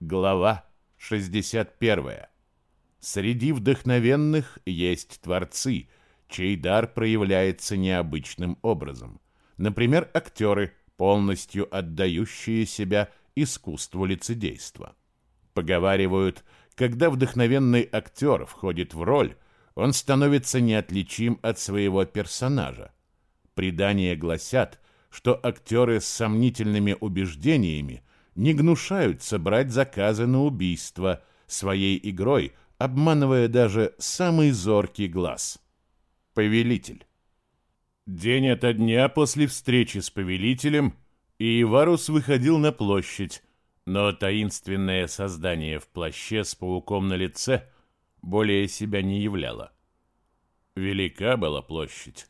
Глава 61. Среди вдохновенных есть творцы, чей дар проявляется необычным образом. Например, актеры, полностью отдающие себя искусству лицедейства. Поговаривают, когда вдохновенный актер входит в роль, он становится неотличим от своего персонажа. Предания гласят, что актеры с сомнительными убеждениями не гнушаются брать заказы на убийство, своей игрой обманывая даже самый зоркий глаз. Повелитель. День ото дня после встречи с повелителем Иеварус выходил на площадь, но таинственное создание в плаще с пауком на лице более себя не являло. Велика была площадь.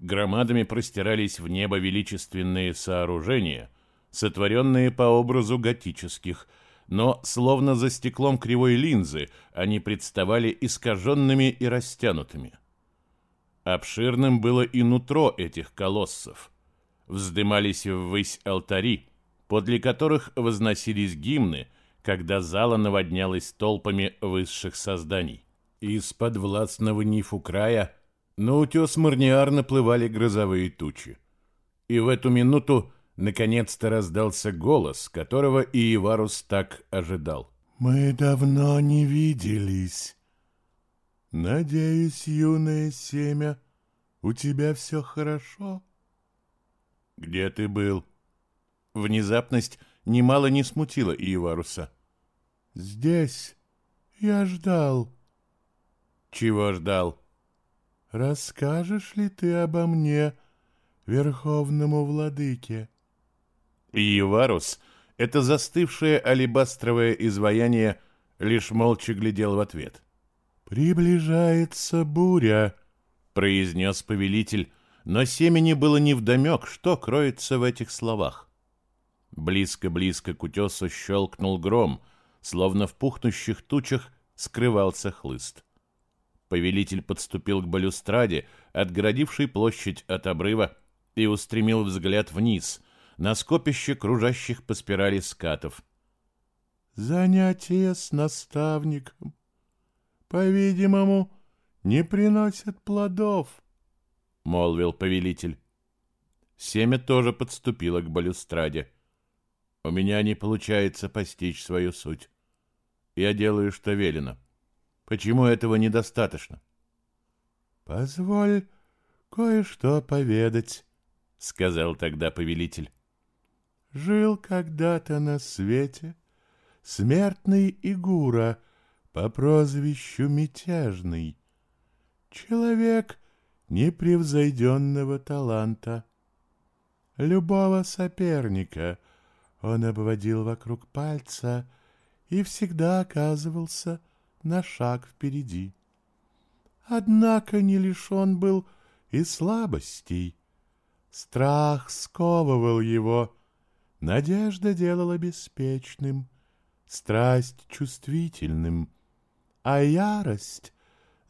Громадами простирались в небо величественные сооружения, сотворенные по образу готических, но словно за стеклом кривой линзы они представали искаженными и растянутыми. Обширным было и нутро этих колоссов. Вздымались ввысь алтари, подле которых возносились гимны, когда зала наводнялась толпами высших созданий. Из-под властного нифу края на утес Марниар наплывали грозовые тучи. И в эту минуту наконец-то раздался голос, которого Иеварус так ожидал. «Мы давно не виделись. Надеюсь, юное семя, у тебя все хорошо?» «Где ты был?» Внезапность немало не смутила Иеваруса. «Здесь. Я ждал». «Чего ждал?» «Расскажешь ли ты обо мне, верховному владыке?» Иеварус, это застывшее алебастровое изваяние, лишь молча глядел в ответ. «Приближается буря», — произнес повелитель, но семени было невдомек, что кроется в этих словах. Близко-близко к утесу щелкнул гром, словно в пухнущих тучах скрывался хлыст. Повелитель подступил к балюстраде, отгородившей площадь от обрыва, и устремил взгляд вниз, на скопище кружащих по спирали скатов. «Занятия с наставником, по-видимому, не приносят плодов», — молвил повелитель. Семя тоже подступило к балюстраде. «У меня не получается постичь свою суть. Я делаю, что велено. Почему этого недостаточно?» «Позволь кое-что поведать», — сказал тогда повелитель. Жил когда-то на свете смертный Игура по прозвищу Мятежный. Человек непревзойденного таланта. Любого соперника он обводил вокруг пальца и всегда оказывался на шаг впереди. Однако не лишен был и слабостей. Страх сковывал его, Надежда делала беспечным, страсть чувствительным, а ярость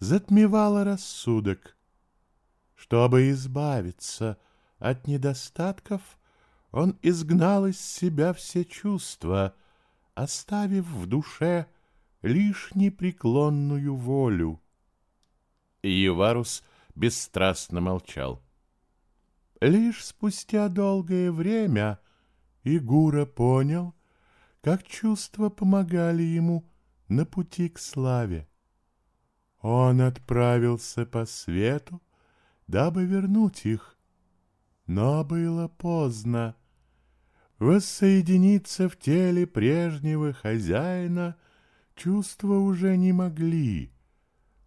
затмевала рассудок. Чтобы избавиться от недостатков, он изгнал из себя все чувства, оставив в душе лишь непреклонную волю. Еварус бесстрастно молчал. Лишь спустя долгое время и Гура понял, как чувства помогали ему на пути к славе. Он отправился по свету, дабы вернуть их, но было поздно. Воссоединиться в теле прежнего хозяина чувства уже не могли,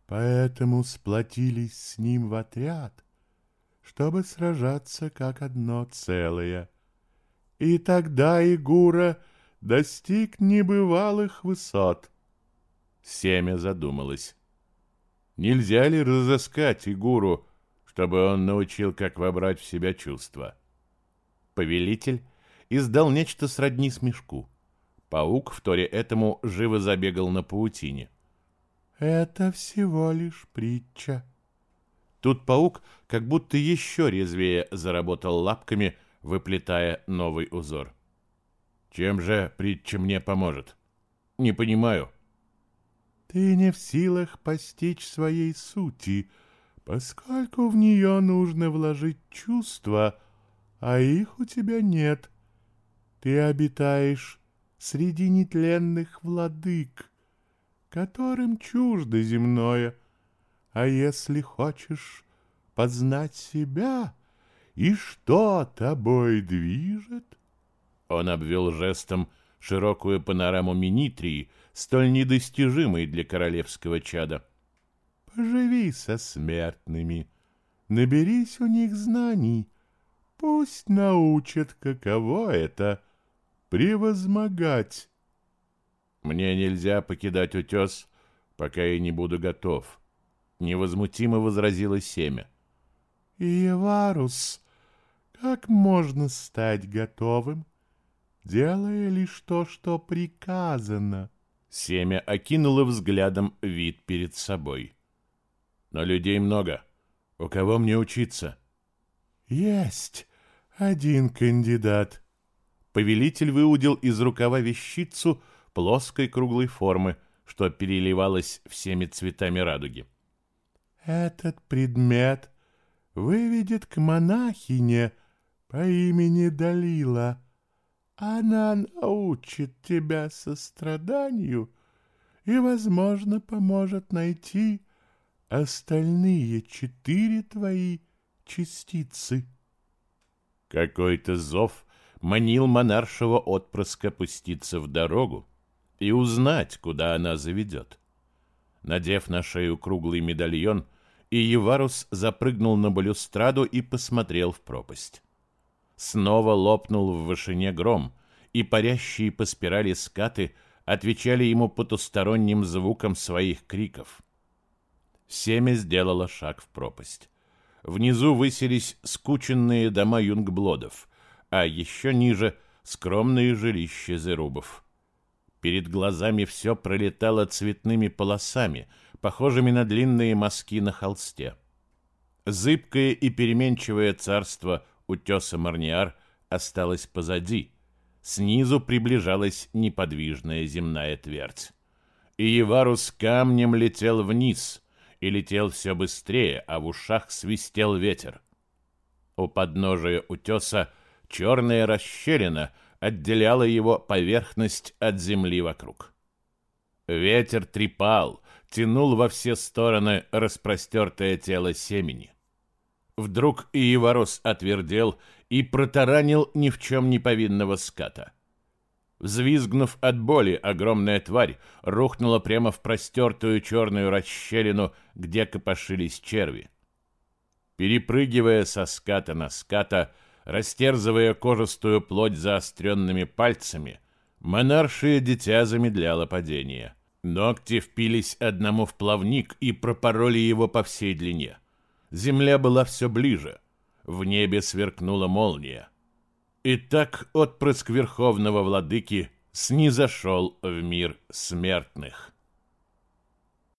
поэтому сплотились с ним в отряд, чтобы сражаться как одно целое — и тогда Игура достиг небывалых высот. Семя задумалось. Нельзя ли разыскать Игуру, чтобы он научил, как вобрать в себя чувства? Повелитель издал нечто сродни смешку. Паук, вторе этому, живо забегал на паутине. «Это всего лишь притча». Тут паук как будто еще резвее заработал лапками — выплетая новый узор. «Чем же притча мне поможет?» Не понимаю. Ты не в силах постичь своей сути, поскольку в нее нужно вложить чувства, а их у тебя нет. Ты обитаешь среди нетленных владык, которым чуждо земное, а если хочешь познать себя и что тобой движет, он обвел жестом широкую панораму Минитрии, столь недостижимой для королевского чада. «Поживи со смертными, наберись у них знаний, пусть научат, каково это — превозмогать». «Мне нельзя покидать утес, пока я не буду готов», — невозмутимо возразило семя. «Иеварус, как можно стать готовым?» делая лишь то, что приказано. Семя окинуло взглядом вид перед собой. Но людей много. У кого мне учиться? Есть один кандидат. Повелитель выудил из рукава вещицу плоской круглой формы, что переливалась всеми цветами радуги. Этот предмет выведет к монахине по имени Далила. Она научит тебя состраданию и, возможно, поможет найти остальные четыре твои частицы. Какой-то зов манил монаршего отпрыска пуститься в дорогу и узнать, куда она заведет. Надев на шею круглый медальон, Иеварус запрыгнул на балюстраду и посмотрел в пропасть. Снова лопнул в вышине гром, и парящие по спирали скаты отвечали ему потусторонним звуком своих криков. Семя сделало шаг в пропасть. Внизу высились скученные дома юнгблодов, а еще ниже — скромные жилища зерубов. Перед глазами все пролетало цветными полосами, похожими на длинные мазки на холсте. Зыбкое и переменчивое царство утеса Марниар осталось позади. Снизу приближалась неподвижная земная твердь. И Еварус камнем летел вниз, и летел все быстрее, а в ушах свистел ветер. У подножия утеса черная расщелина отделяла его поверхность от земли вокруг. Ветер трепал, тянул во все стороны распростертое тело семени. Вдруг Иеворос отвердел и протаранил ни в чем не повинного ската. Взвизгнув от боли, огромная тварь рухнула прямо в простертую черную расщелину, где копошились черви. Перепрыгивая со ската на ската, растерзывая кожистую плоть заостренными пальцами, монаршее дитя замедляло падение. Ногти впились одному в плавник и пропороли его по всей длине. Земля была все ближе. В небе сверкнула молния. И так отпрыск верховного владыки снизошел в мир смертных.